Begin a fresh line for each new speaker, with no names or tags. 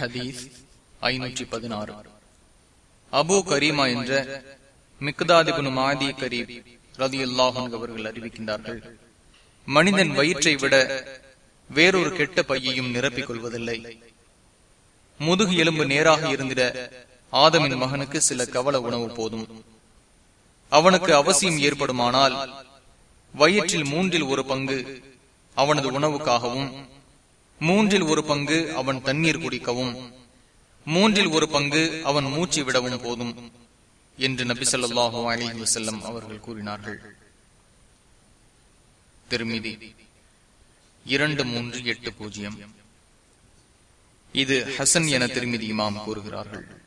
ஹதீஸ் ஐநூற்றி பதினாறு. அபு கரீமா என்ற மிக்தாதிபுன் மாதி கரீப் ரதி அவர்கள் அறிவிக்கின்றார்கள் மனிதன் வயிற்றை விட வேறொரு கெட்ட பையையும் நிரப்பிக் கொள்வதில்லை. முதுகு எலும்பு நேராக இருந்திட ஆதமின் மகனுக்கு சில கவல உணவு போதும். அவனுக்கு அவசியம் ஏற்படுமானால் வயிற்றில் மூன்றில் ஒரு பங்கு அவனது உணவுக்காகவும் மூன்றில் ஒரு பங்கு அவன் தண்ணீர் குடிக்கவும் மூன்றில் ஒரு பங்கு அவன் மூச்சு விடவும் போதும் என்று நபி சொல்லாஹு அலி வசல்லம் அவர்கள் கூறினார்கள். திருமிதி இரண்டு மூன்று எட்டு பூஜ்ஜியம். இது ஹசன் என திருமிதி இமாம் கூறுகிறார்கள்.